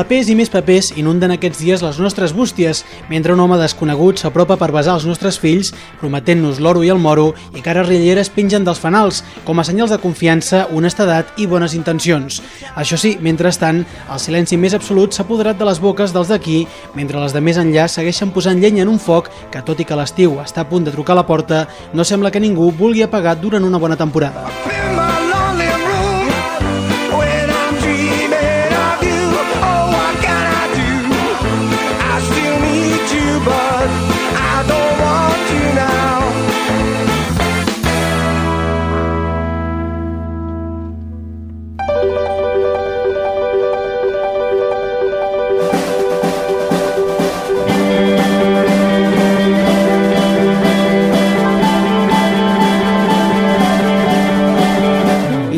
Papers i més papers inunden aquests dies les nostres bústies, mentre un home desconegut s'apropa per besar els nostres fills, prometent-nos l'oro i el moro, i cares rilleres pengen dels fanals, com a senyals de confiança, honestedat i bones intencions. Això sí, mentrestant, el silenci més absolut s'ha apoderat de les boques dels d'aquí, mentre les de més enllà segueixen posant llenya en un foc que, tot i que l'estiu està a punt de trucar a la porta, no sembla que ningú vulgui apagar durant una bona temporada.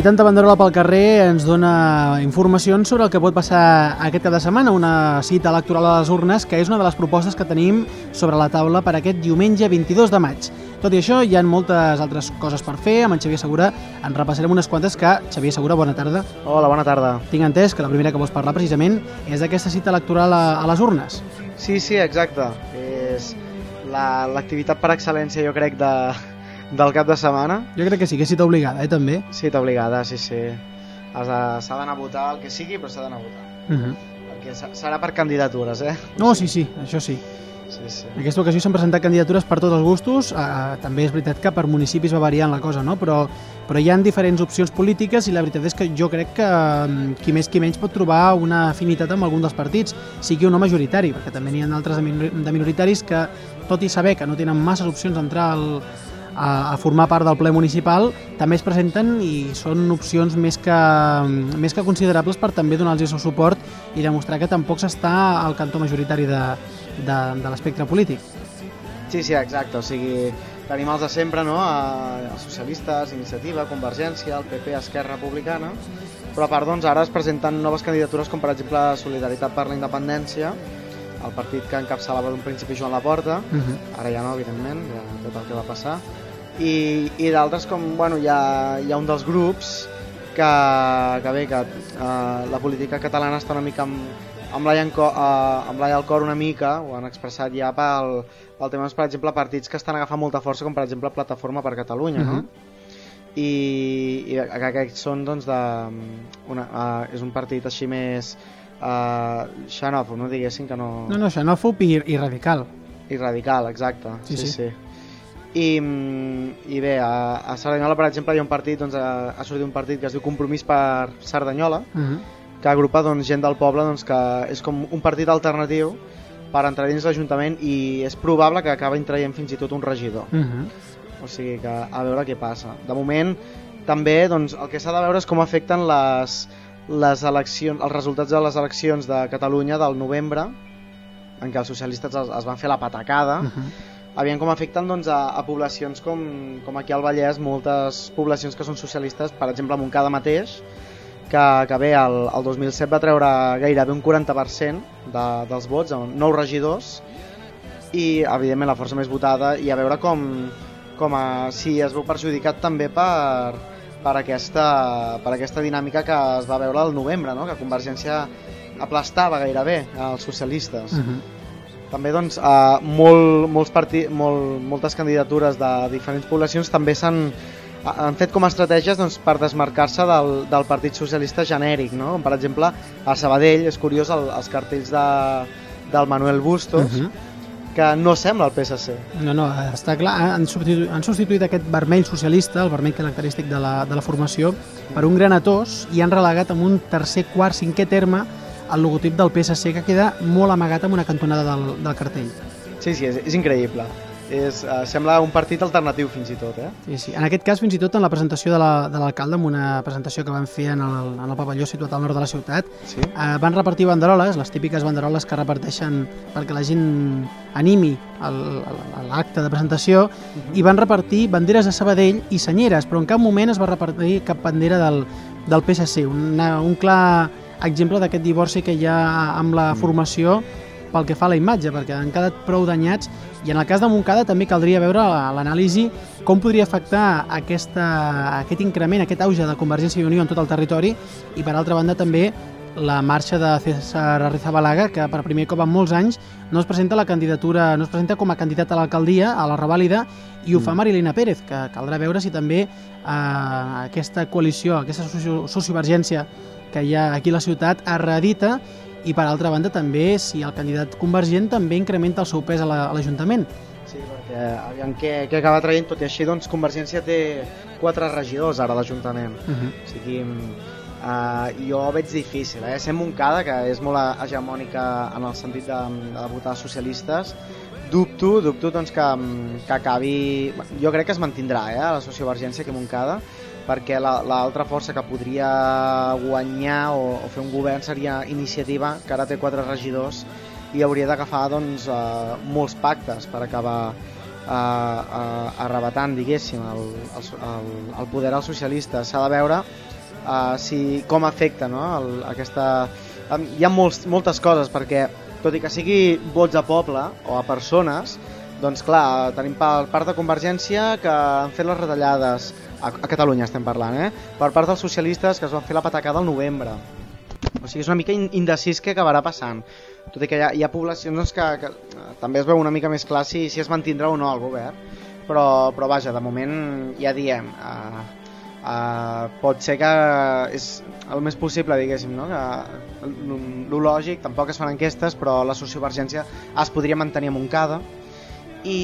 Tanta banderola pel carrer ens dona informacions sobre el que pot passar aquest cap de setmana, una cita electoral a les urnes, que és una de les propostes que tenim sobre la taula per aquest diumenge 22 de maig. Tot i això, hi ha moltes altres coses per fer. Amb en Xavier Segura en repassarem unes quantes que... Xavier Segura, bona tarda. Hola, bona tarda. Tinc entès que la primera que vols parlar precisament és d'aquesta cita electoral a, a les urnes. Sí, sí, exacte. És la- l'activitat per excel·lència, jo crec, de, del cap de setmana. Jo crec que sí, que cita obligada, eh, també. Sí, t'obligada, sí, sí. S'ha d'anar a votar el que sigui, però s'ha d'anar a votar. Uh -huh. Perquè se- serà per candidatures, eh? No, sí, sí, això sí. Sí, sí. En aquesta ocasió s'han presentat candidatures per tots els gustos, eh, també és veritat que per municipis va variant la cosa, no? però, però hi han diferents opcions polítiques i la veritat és que jo crec que mm, qui més qui menys pot trobar una afinitat amb algun dels partits, sigui o no majoritari, perquè també n'hi ha altres de minor- de minoritaris que, tot i saber que no tenen masses opcions d'entrar al, a, a formar part del ple municipal, també es presenten i són opcions més que, més que considerables per també donar-los el seu suport i demostrar que tampoc s'està al cantó majoritari de, de, de l'espectre polític. Sí, sí, exacte. O sigui, tenim els de sempre, no? Els socialistes, Iniciativa, Convergència, el PP, Esquerra Republicana, però a part, doncs, ara es presenten noves candidatures com, per exemple, Solidaritat per la Independència, el partit que encapçalava d'un principi Joan Laporta, Uh -huh. ara ja no, evidentment, ja tot el que va passar, i, i d'altres com, bueno, hi ha, hi ha un dels grups que, que bé, que uh, la política catalana està una mica amb, amb l'ai uh, l'ai al cor una mica, ho han expressat ja pel, pel tema, per exemple, partits que estan agafant molta força, com per exemple Plataforma per Catalunya, no? Mhm. I, i que aquests són doncs de una, uh, és un partit així més uh, xenòfob, no diguéssim que no... No, no, xenòfob i, i radical. I radical, exacte. Sí, Sí, sí. sí. I, I bé, a, a Cerdanyola, per exemple, hi ha un partit, doncs, ha, ha sortit un partit que es diu Compromís per Cerdanyola, Uh -huh. que agrupa doncs, gent del poble doncs, que és com un partit alternatiu per entrar dins l'Ajuntament i és probable que acabin traient fins i tot un regidor. Uh -huh. O sigui que a veure què passa. De moment, també doncs, el que s'ha de veure és com afecten les, les eleccions, els resultats de les eleccions de Catalunya del novembre, en què els socialistes es, es van fer la patacada, Uh -huh. Aviam com afecten doncs, a, a poblacions com, com aquí al Vallès, moltes poblacions que són socialistes, per exemple, Montcada mateix, que, que bé, el, el 2007 va treure gairebé un 40% de, dels vots, nou regidors, i evidentment la força més votada, i a veure com, com a, si es veu perjudicat també per, per, aquesta, per aquesta dinàmica que es va veure al novembre, no? que Convergència aplastava gairebé els socialistes. Uh -huh. També doncs, eh, molt, molts parti molt, moltes candidatures de diferents poblacions també s'han han fet com a estratègies doncs, per desmarcar-se del, del Partit Socialista genèric, no? Com, per exemple, a Sabadell, és curiós, el, els cartells de, del Manuel Bustos, Uh -huh. que no sembla el PSC. No, no, està clar, han substituït, han substituït aquest vermell socialista, el vermell característic de la, de la formació, per un granatós i han relegat amb un tercer, quart, cinquè terme el logotip del PSC que queda molt amagat amb una cantonada del, del cartell. Sí, sí, és, és increïble. és, uh, sembla un partit alternatiu fins i tot, eh? Sí, sí. En aquest cas, fins i tot en la presentació de la- de l'alcalde, en una presentació que van fer en el, en el pavelló situat al nord de la ciutat, Sí. eh, van repartir banderoles, les típiques banderoles que reparteixen perquè la gent animi l'acte de presentació, i van repartir banderes de Sabadell i senyeres, però en cap moment es va repartir cap bandera del, del PSC. Una, un clar exemple d'aquest divorci que hi ha amb la formació pel que fa a la imatge, perquè han quedat prou danyats i en el cas de Montcada també caldria veure l'anàlisi com podria afectar aquesta, aquest increment, aquest auge de Convergència i Unió en tot el territori i per altra banda també la marxa de César Arrizabalaga, que per primer cop en molts anys no es presenta la candidatura, no es presenta com a candidat a l'alcaldia, a la revàlida, i ho fa Marilena Pérez, que caldrà veure si també eh, aquesta coalició, aquesta socio sociovergència que hi ha aquí a la ciutat es reedita i per altra banda també si el candidat convergent també incrementa el seu pes a la- a l'Ajuntament. Sí, perquè aviam què, què acaba traient, tot i així doncs Convergència té quatre regidors ara a l'Ajuntament. Uh -huh. O sigui, uh, jo veig difícil, eh? Sent Montcada, que és molt hegemònica en el sentit de, de votar socialistes, dubto, dubto doncs, que, que acabi... Jo crec que es mantindrà eh, la sociovergència que Montcada, perquè la- l'altra força que podria guanyar o, o fer un govern seria Iniciativa, que ara té quatre regidors, i hauria d'agafar doncs, uh, molts pactes per acabar uh, uh, arrebatant, diguéssim, el, el, el, poder als socialistes. S'ha de veure uh, si, com afecta no? el, aquesta... Um, hi ha molts, moltes coses, perquè tot i que sigui vots a poble o a persones, doncs clar, tenim per part de Convergència que han fet les retallades, a, a Catalunya estem parlant, eh? per part dels socialistes que es van fer la patacada al novembre. O sigui, és una mica in- indecis què acabarà passant. Tot i que hi ha, hi ha poblacions que, que eh, també es veu una mica més clar si, si es mantindrà o no el govern, però, però vaja, de moment ja diem, uh, uh, pot ser que és el més possible, diguéssim, no? que lo lògic, tampoc es fan enquestes, però la sociovergència es podria mantenir a i,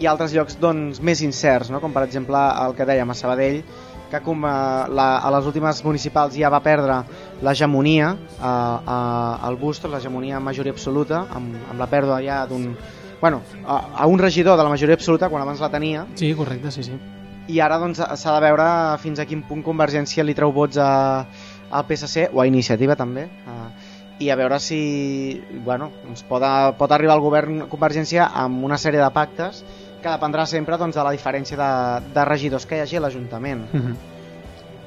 i altres llocs doncs, més incerts, no? com per exemple el que dèiem a Sabadell, que com a, la, a les últimes municipals ja va perdre l'hegemonia a, a, al Bustos, l'hegemonia en majoria absoluta, amb, amb la pèrdua ja d'un... Bueno, a, a un regidor de la majoria absoluta, quan abans la tenia, Sí, correcte, sí, sí. i ara doncs s'ha de veure fins a quin punt Convergència li treu vots a, al PSC o a Iniciativa també uh, i a veure si bueno, doncs pot, pot arribar al govern Convergència amb una sèrie de pactes que dependrà sempre doncs, de la diferència de, de regidors que hi hagi a l'Ajuntament Uh -huh.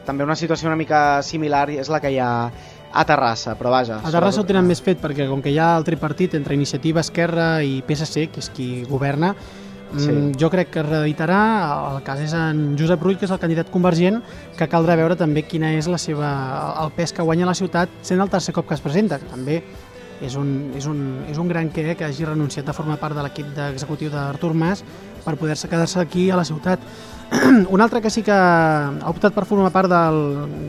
també una situació una mica similar és la que hi ha a Terrassa, però vaja A Terrassa ho sobretot- tenen més fet perquè com que hi ha el tripartit entre Iniciativa, Esquerra i PSC, que és qui governa, Sí. sí. jo crec que es reeditarà, el cas és en Josep Rull, que és el candidat convergent, que caldrà veure també quina és la seva, el pes que guanya la ciutat sent el tercer cop que es presenta, que també és un, és un, és un gran què que hagi renunciat a formar part de l'equip d'executiu d'Artur Mas per poder-se quedar-se aquí a la ciutat. un altre que sí que ha optat per formar part del,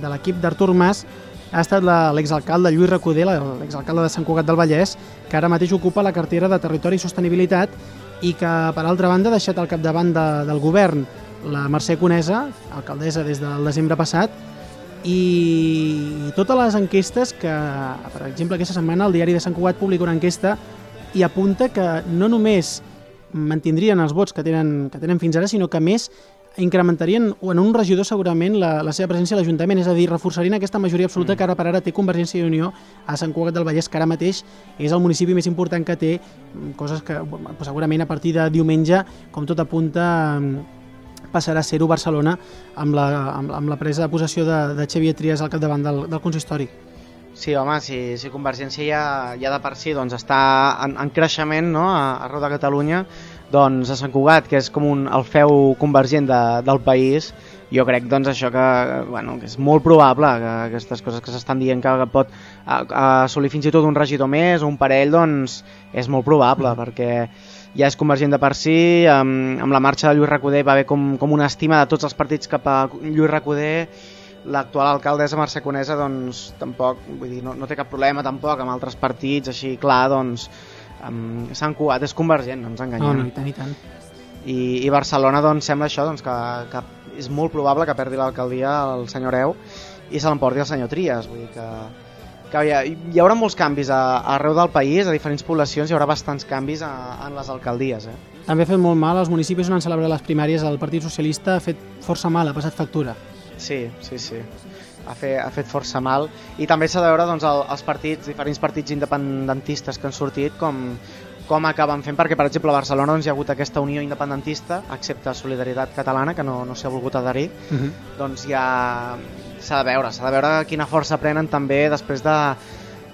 de l'equip d'Artur Mas ha estat l'exalcalde Lluís Recoder, l'exalcalde de Sant Cugat del Vallès, que ara mateix ocupa la cartera de Territori i Sostenibilitat i que, per altra banda, ha deixat al capdavant de, del govern la Mercè Conesa, alcaldessa des del desembre passat, i totes les enquestes que, per exemple, aquesta setmana el diari de Sant Cugat publica una enquesta i apunta que no només mantindrien els vots que tenen, que tenen fins ara, sinó que més incrementarien o en un regidor segurament la, la seva presència a l'Ajuntament, és a dir, reforçarien aquesta majoria absoluta que ara per ara té Convergència i Unió a Sant Cugat del Vallès, que ara mateix és el municipi més important que té, mm, coses que bueno, segurament a partir de diumenge, com tot apunta, mm, passarà a ser-ho Barcelona amb la, amb, amb la presa de possessió de, de Xavier Trias al capdavant del, del consistori. Sí, home, si, si Convergència ja, ja de per si doncs, està en, en creixement no? a, arreu de Catalunya, doncs a Sant Cugat, que és com un, el feu convergent de, del país, jo crec doncs, això que, bueno, que és molt probable que aquestes coses que s'estan dient que pot assolir fins i tot un regidor més o un parell, doncs és molt probable, perquè ja és convergent de per si, amb, amb la marxa de Lluís Recoder va haver com, com una estima de tots els partits cap a Lluís Recoder, l'actual alcaldessa Mercè Conesa doncs tampoc, vull dir, no, no té cap problema tampoc amb altres partits, així clar, doncs um, Sant Cugat és convergent, no ens enganyem. no, i tant, i tant. I, I Barcelona doncs sembla això, doncs, que, que és molt probable que perdi l'alcaldia el senyor Heu i se l'emporti el senyor Trias, vull dir que, que hi, ha, hi haurà molts canvis a, arreu del país, a diferents poblacions hi haurà bastants canvis a, en les alcaldies, eh? També ha fet molt mal als municipis on han celebrat les primàries el Partit Socialista ha fet força mal, ha passat factura. Sí, sí, sí. Ha, fet, ha fet força mal. I també s'ha de veure doncs, el, els partits, diferents partits independentistes que han sortit, com, com acaben fent, perquè per exemple a Barcelona doncs, hi ha hagut aquesta unió independentista, excepte Solidaritat Catalana, que no, no s'ha volgut adherir, Uh -huh. doncs ja s'ha de veure, s'ha de veure quina força prenen també després de,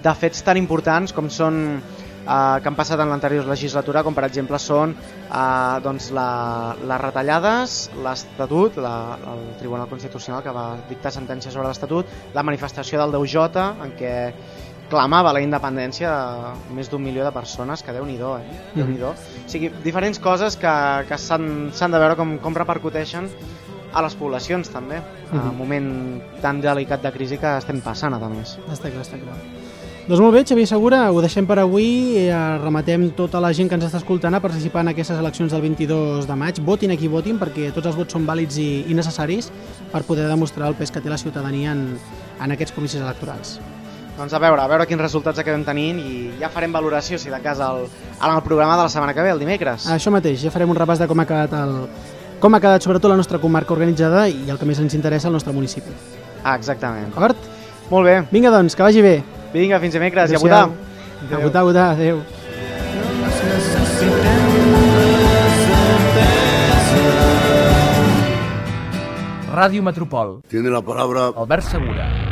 de fets tan importants com són eh, que han passat en l'anterior legislatura, com per exemple són eh, doncs la, les retallades, l'Estatut, el Tribunal Constitucional que va dictar sentència sobre l'Estatut, la manifestació del 10J en què clamava la independència de més d'un milió de persones, que déu-n'hi-do, eh? déu nhi O sigui, diferents coses que, que s'han de veure com, com repercuteixen a les poblacions també, en Mhm. un moment tan delicat de crisi que estem passant, a més. Està clar, està clar. Doncs molt bé, Xavier Segura, ho deixem per avui. Eh, rematem tota la gent que ens està escoltant a participar en aquestes eleccions del 22 de maig. Votin a qui votin, perquè tots els vots són vàlids i, i necessaris per poder demostrar el pes que té la ciutadania en, en aquests comicis electorals. Doncs a veure, a veure quins resultats acabem tenint i ja farem valoració, si de cas, al, en el programa de la setmana que ve, el dimecres. Això mateix, ja farem un repàs de com ha quedat el, com ha quedat sobretot la nostra comarca organitzada i el que més ens interessa, el nostre municipi. Ah, exactament. D'acord? Molt bé. Vinga, doncs, que vagi bé. Vinga, fins dimecres i a votar. A votar, a votar, adéu. Ràdio Metropol. Tiene la palabra Albert Segura.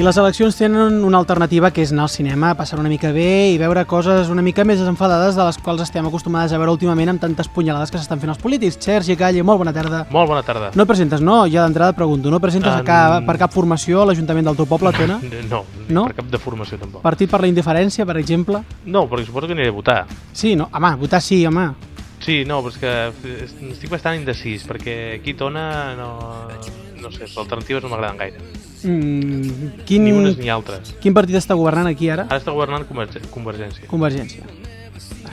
I les eleccions tenen una alternativa que és anar al cinema, passar una mica bé i veure coses una mica més desenfadades de les quals estem acostumades a veure últimament amb tantes punyalades que s'estan fent els polítics. Sergi Calle, molt bona tarda. Molt bona tarda. No presentes, no? Ja d'entrada et pregunto. No presentes Um, cap, per cap formació a l'Ajuntament del teu poble, Tona? No, No? per cap de formació tampoc. Partit per la indiferència, per exemple? No, perquè suposo que aniré a votar. Sí, no? Home, votar sí, home. Sí, no, però és que estic bastant indecis, perquè aquí Tona no... No sé, les alternatives no m'agraden gaire. Mm, quin, Ni unes ni altres. quin partit està governant aquí ara? Ara està governant Converge- Convergència, Convergència.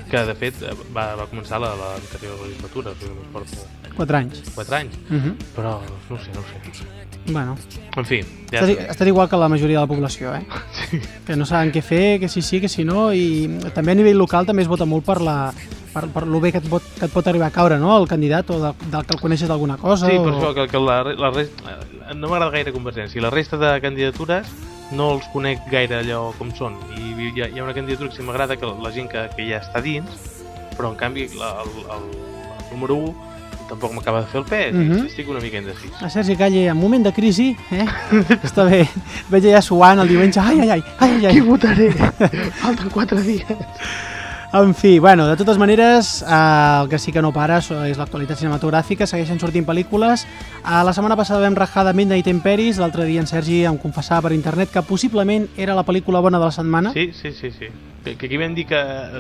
que de fet va, va començar la- l'anterior legislatura, que només porta 4 anys. 4 anys, Uh -huh. però no sé, no ho sé. Bueno, En fi, ja estàs, està. estàs igual que la majoria de la població, eh? Que no saben què fer, que si sí, que si no, i també a nivell local també es vota molt per la per, per lo bé que et, pot, que et pot arribar a caure, no?, el candidat, o de, del que el coneixes d'alguna cosa. Sí, o... per això que, que la, la resta, no m'agrada gaire Convergència. La resta de candidatures no els conec gaire allò com són. I hi ha, hi ha una candidatura que sí m'agrada, que la gent que, que ja està dins, però en canvi la, el, el, el número 1 tampoc m'acaba de fer el pes. Mm. -hmm. Estic una mica indecis. A Sergi Calle, en moment de crisi, eh? Està bé. Veig ja suant el diumenge. Ai, ai, ai, ai, ai, ai. votaré? Falten 4 dies. En fi, bueno, de totes maneres, eh, el que sí que no para és l'actualitat cinematogràfica, segueixen sortint pel·lícules. Eh, la setmana passada vam rajar de Midnight in l'altre dia en Sergi em confessava per internet que possiblement era la pel·lícula bona de la setmana. Sí, sí, sí, sí. Que, que aquí vam dir que,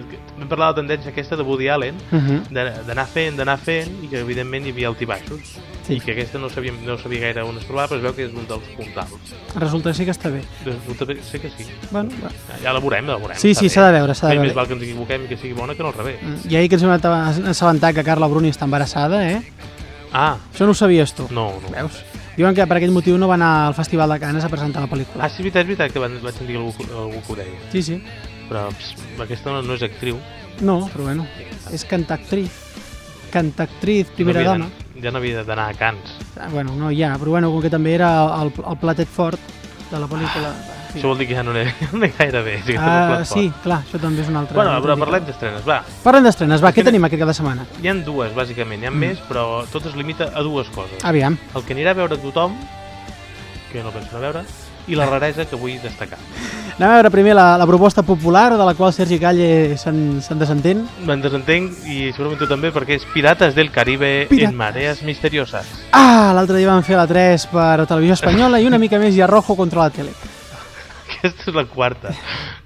que vam parlar de la tendència aquesta de Woody Allen, Uh -huh. de- d'anar fent, d'anar fent, i que evidentment hi havia altibaixos. Sí. I que aquesta no sabia, no sabia gaire on es trobava, però es veu que és un dels punts alts. Resulta sí que està bé. Resulta que sé que sí. Bueno, va. Ja la veurem, la veurem. Sí, sí, s'ha de veure, s'ha de veure. Més val que ens equivoquem i que sigui bona que no al revés. I ahir que ens hem assabentat que Carla Bruni està embarassada, eh? Ah, Això no ho sabies tu. no, no. Veus? Diuen que per aquell motiu no va anar al Festival de Canes a presentar la pel·lícula. Ah, sí, és veritat, és veritat que van, vaig sentir algú, algú que ho deia. Sí, sí. Però pss, aquesta no, no és actriu. No, però bueno, és cantactriz. Cantactriz, primera no havia d'anar- Ja no havia d'anar a Cants. Ah, Bueno, no hi ha, però bueno, com que també era el, el platet fort de la pel·lícula. Això vol dir que ja no n'he gaire bé. Sí, que Ah, sí, clar, això també és un altre... Bueno, però parlem d'estrenes, va. Parlem d'estrenes, va, què tenim aquest cada setmana? Hi han dues, bàsicament, hi ha Mm. més, però tot es limita a dues coses. Aviam. El que anirà a veure tothom, que jo no penso a veure, i la raresa que vull destacar. Anem a veure primer la, la proposta popular, de la qual Sergi Calle se'n se'n desentén. Me'n desentenc, i segurament tu també, perquè és Pirates del Caribe Pirates. en mareas misteriosas. Ah, l'altre dia van fer la 3 per Televisió Espanyola i una mica més i a Rojo contra la tele. Aquesta és la quarta.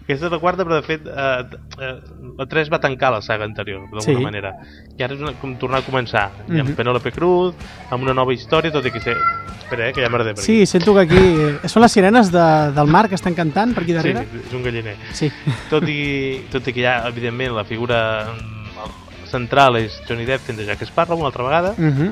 Aquesta és la quarta, però de fet eh, eh, la 3 va tancar la saga anterior, d'alguna Sí. manera. I ara és una, com tornar a començar. Mm Mhm. Amb Penélope Cruz, amb una nova història, tot i que sé... Espera, eh, que ja m'agrada per Sí, sento que aquí... eh, Són les sirenes de, del mar que estan cantant per aquí darrere? Sí, és un galliner. Sí. Tot i, tot i que ja, evidentment, la figura mm, central és Johnny Depp fent de Jack Sparrow una altra vegada, Uh -huh.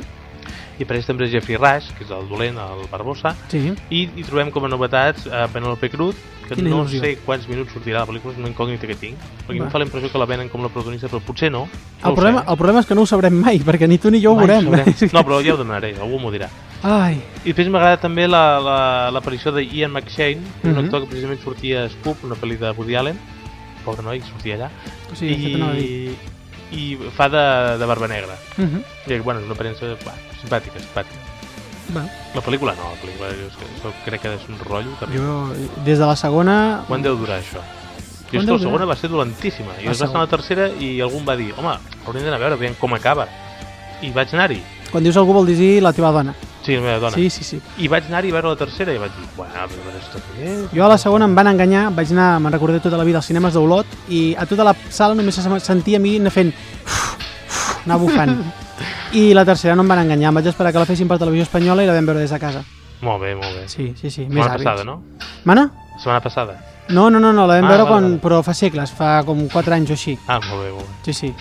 I apareix també Jeffrey Rush, que és el dolent, el Barbosa, Sí. i hi trobem com a novetats a Penélope Cruz, que Quina no il·lusió. sé quants minuts sortirà la pel·lícula, és una incògnita que tinc, perquè Va. em fa la impressió que la venen com la protagonista, però potser no. no El ho problema, sé. el problema és que no ho sabrem mai, perquè ni tu ni jo ho Mai veurem. sabrem. No, però ja ho demanaré, algú m'ho dirà. Ai, I després m'agrada també la- la- l'aparició la, de Ian McShane, un Mhm. actor que precisament sortia a Scoop, una pel·li de Woody Allen, pobre noi, sortia allà, sigui, I... i, fa de, de barba negra. Uh -huh. I, bueno, és una aparença bueno, simpàtica, simpàtica. Va, La pel·lícula no, la pel·lícula jo, això crec que és un rotllo. També. jo, des de la segona... Quan deu durar això? Jo és que deu la segona va ser dolentíssima. I es va estar a la tercera i algú va dir home, hauríem d'anar a veure, veiem com acaba. I vaig anar-hi. Quan dius algú vol dir la teva dona. Sí, la meva dona. Sí, sí, sí. I vaig anar-hi a veure la tercera i vaig dir, bueno, però esto què és? Jo a la segona em van enganyar, vaig anar, me'n recordo tota la vida, als cinemes d'Olot, i a tota la sala només se sentia a mi anar fent... anar bufant. I la tercera no em van enganyar, em vaig esperar que la fessin per televisió espanyola i la vam veure des de casa. Molt bé, molt bé. Sí, sí, sí, més Setmana hàbils. passada, no? Mana? Setmana passada. No, no, no, no la vam Ah, veure vale, quan, vale. però fa segles, fa com 4 anys o així. Ah, molt bé, molt bé. Sí, sí.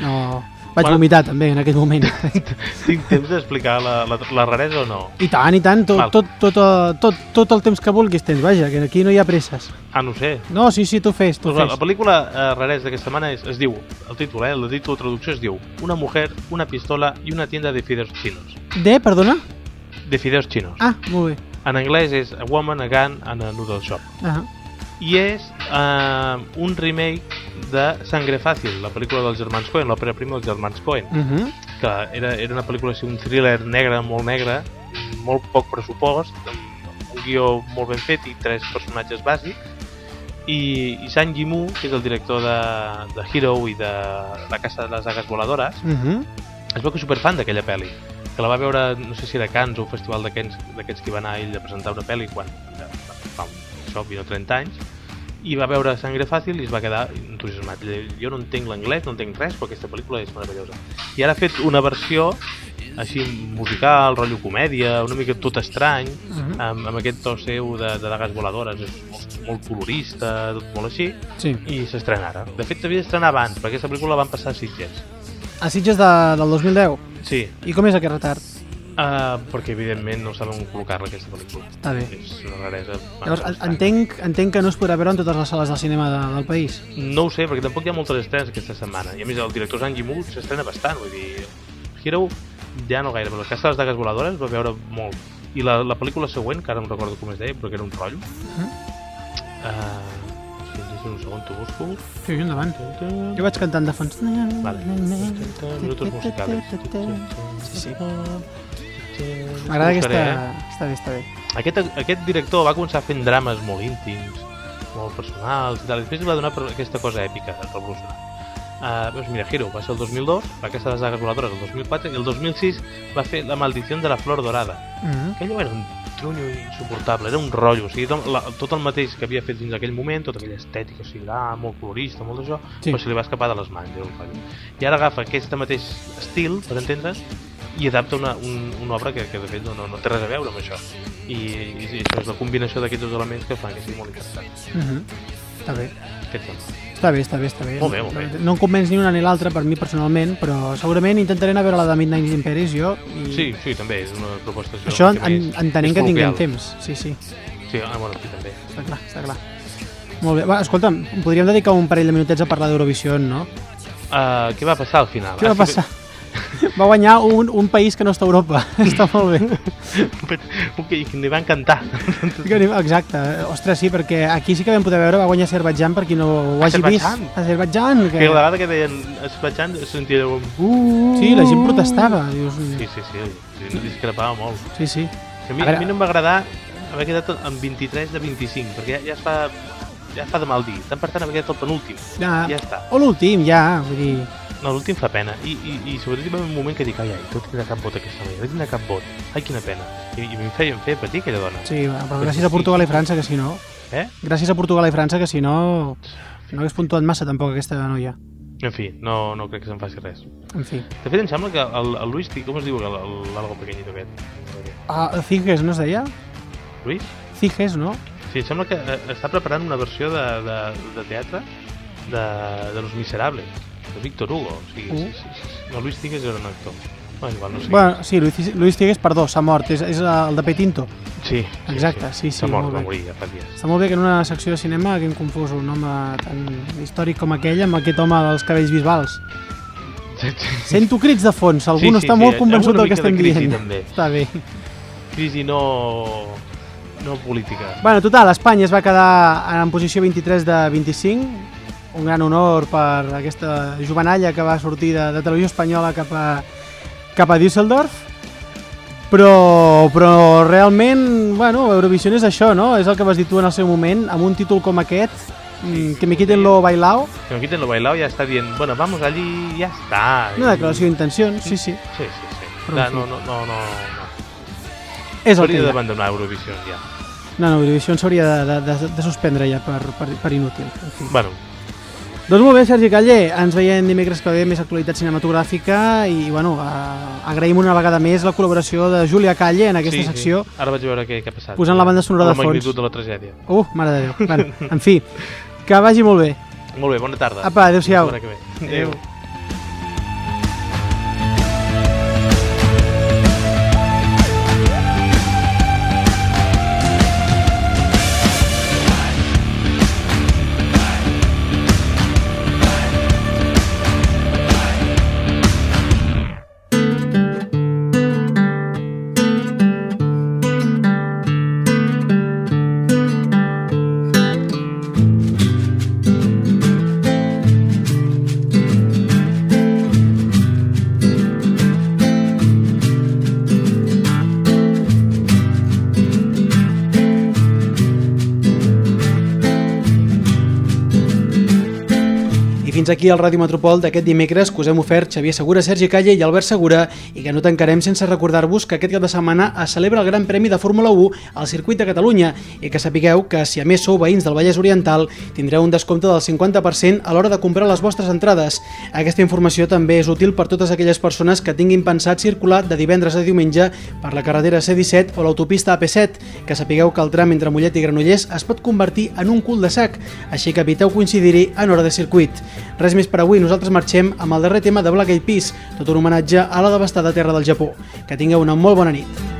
No... Vaig Bueno. vomitar també en aquell moment. Tinc temps d'explicar la, la, la raresa o no? I tant, i tant, tot, tot, tot, eh, tot, tot el temps que vulguis tens, vaja, que aquí no hi ha presses. Ah, no sé. No, sí, sí, tu fes, tu Doncs la, fes. la pel·lícula eh, raresa d'aquesta setmana és, es diu, el títol, eh, el títol de traducció es diu Una mujer, una pistola y una tienda de fideos chinos. De, perdona? De fideos chinos. Ah, molt bé. En anglès és A Woman, a Gun and a Noodle Shop. Ah, I és eh, un remake de Sangre Fàcil, la pel·lícula dels germans Coen, l'òpera prima dels germans Coen, uh -huh. que era, era una pel·lícula un thriller negre, molt negre, molt poc pressupost, amb un guió molt ben fet i tres personatges bàsics, i, i Sang Yimou, que és el director de, de Hero i de La Casa de les Agues Voladores, Uh -huh. es veu que és superfan d'aquella pel·li que la va veure, no sé si era a Cannes o un festival d'aquests que va anar ell a presentar una pel·li quan ja, fa això, 20 o 30 anys i va veure Sangre Fàcil i es va quedar entusiasmat jo no entenc l'anglès, no entenc res però aquesta pel·lícula és meravellosa i ara ha fet una versió així musical, rotllo comèdia una mica tot estrany Mhm. amb, amb aquest to seu de, de dagues voladores és molt, molt colorista, tot molt així Sí. i s'estrena ara de fet s'havia d'estrenar abans perquè aquesta pel·lícula la van passar a Sitges A Sitges de, del 2010. sí, I com és aquest retard? Uh, perquè evidentment no saben col·locar-la aquesta pel·lícula Està bé. és una raresa Llavors, entenc, entenc que no es podrà veure en totes les sales de cinema de, del país. no ho sé, perquè tampoc hi ha moltes estrenes aquesta setmana i a més el director Sang Yimou s'estrena bastant vull dir, Hero ja no gaire però cas de les dagues voladores es va veure molt i la, la pel·lícula següent, que ara no recordo com es deia però que era un rotllo Mhm. uh, si ens un segon t'ho busco Sí, endavant. Jo vaig cantant de fons. Vale. minutos musicales Sí, sí. M'agrada aquesta... Eh? Està bé, està bé. Aquest, aquest director va començar fent drames molt íntims, molt personals i tal. I després li va donar aquesta cosa èpica, revolucionar. Uh, veus, mira, Hero va ser el 2002, la Casa de les Dagues Voladores el 2004 i el 2006 va fer La Maldició de la Flor Dorada. Mm Aquell era un trunyo insuportable, era un rotllo, o sigui, tot, la, tot el mateix que havia fet fins aquell moment, tota aquella estètica, o sigui, ah, molt colorista, molt d'això, Sí. però se li va escapar de les mans, era un rotllo. I ara agafa aquest mateix estil, per entendre's, i adapta una, un, una obra que, que de fet no, no, no té res a veure amb això. I, i, i això és la combinació d'aquests dos elements que fan que sigui molt interessant. -hmm. Està bé. Què et sembla? Està bé, està bé, està bé. Molt bé, molt bé. No em convenç ni una ni l'altra per mi personalment, però segurament intentaré anar a veure la de Midnight in Paris jo. I... Sí, sí, també, és una proposta... Això en, en, entenent més que tinguem temps. Sí, sí, Sí, ah, bueno, sí, també. està clar, està clar. Molt bé. Va, escolta'm, podríem dedicar un parell de minutets a parlar d'Eurovisió, no? Uh, què va passar al final? Què va Ah, passar? Va guanyar un, un país que no està a Europa. està molt bé. Un que ni van cantar. Que ni- Exacte. Ostres, sí, perquè aquí sí que vam poder veure, va guanyar Azerbaijan, per qui no ho hagi vist. Azerbaijan? Azerbaijan. Que Que... la vegada que deien es sentia un... Uh, Sí, la gent protestava. Dius... Sí, sí, sí, sí, discrepava molt. Sí, sí. A mi, A a, veure- mi no em va agradar haver quedat en 23 de 25, perquè ja, ja es fa ja fa de mal dir. Tant per tant haver quedat el penúltim. Ja, Ja està. O l'últim, ja. Vull dir... No, l'últim fa pena. I, i, i sobretot hi va un moment que dic, ai, ai, no tindrà cap vot aquesta noia, no tindrà cap vot. Ai, quina pena. I, i em feia, em feia patir aquella dona. Sí, bueno, però gràcies a Portugal i França, que si no... Eh? Gràcies a Portugal i França, que si no... No hagués puntuat massa tampoc aquesta noia. En fi, no, no crec que se'n faci res. En fi. De fet, em sembla que el, el Luis, com es diu l'algo pequeñito aquest? Ah, Ciges, no es deia? Luis? Ciges, no? Sí, em sembla que eh, està preparant una versió de, de, de teatre de, de Los Miserables, de Víctor Hugo. O sigui, Uh. sí, sí, sí. No, Luis Tigues era un actor. Bueno, igual no sé. Bueno, sí, Luis, Luis Cigues, perdó, s'ha mort, és, és el de Petinto. sí, sí, Exacte, sí, sí, S'ha mort, molt va morir ja fa dies. Està molt bé que en una secció de cinema haguem confós un home tan històric com aquell amb aquest home dels cabells bisbals. Sí, sí. Sento crits de fons, algú Sí, sí, està sí, molt ha convençut del que de estem crisi, dient. també. Està bé. Crisi no... no política. Bueno, total, Espanya es va quedar en posició 23 de 25, un gran honor per aquesta jovenalla que va sortir de, de televisió espanyola cap a, cap a Düsseldorf, però, però realment, bueno, Eurovisió és això, no? És el que vas dir tu en el seu moment, amb un títol com aquest, mm, que me quiten lo bailao, Que me quiten lo bailado ya está bien. Bueno, vamos allí y ya está. una declaració d'intencions, sí, sí, Sí, sí, sí. Però no, no, no, no. no. és el que Hauria d'abandonar Eurovisió ja. No, no, Eurovisió s'hauria de, de, de, de suspendre ja per, per, per inútil. En fi. Bueno, Doncs molt bé, Sergi Caller, ens veiem dimecres que ve més actualitat cinematogràfica i, bueno, eh, agraïm una vegada més la col·laboració de Júlia Calle en aquesta sí, secció. Sí. Ara vaig veure què, què ha passat. Posant la banda sonora la de fons. magnitud de la tragèdia. Uh, mare de Déu. bueno, en fi, que vagi molt bé. Molt bé, bona tarda. Apa, adéu-siau. La ve. Adéu. I fins aquí el Ràdio Metropol d'aquest dimecres que us hem ofert Xavier Segura, Sergi Calle i Albert Segura i que no tancarem sense recordar-vos que aquest cap de setmana es celebra el Gran Premi de Fórmula 1 al circuit de Catalunya i que sapigueu que si a més sou veïns del Vallès Oriental tindreu un descompte del 50% a l'hora de comprar les vostres entrades. Aquesta informació també és útil per totes aquelles persones que tinguin pensat circular de divendres a diumenge per la carretera C-17 o l'autopista AP7, que sapigueu que el tram entre Mollet i Granollers es pot convertir en un cul de sac, així que eviteu coincidir-hi en hora de circuit. Res més per avui, nosaltres marxem amb el darrer tema de Black Eyed Peas, tot un homenatge a la devastada terra del Japó. Que tingueu una molt bona nit.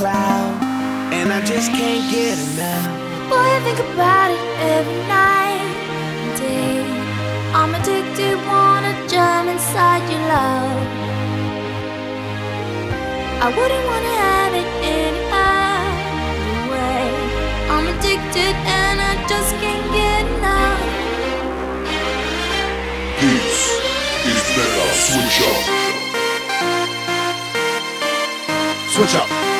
cloud. And I just can't get enough. Boy, I think about it every night and day. I'm addicted, wanna jump inside your love. I wouldn't wanna have it any other way. I'm addicted and I just can't get enough. This is Mega Switch Up. Switch up.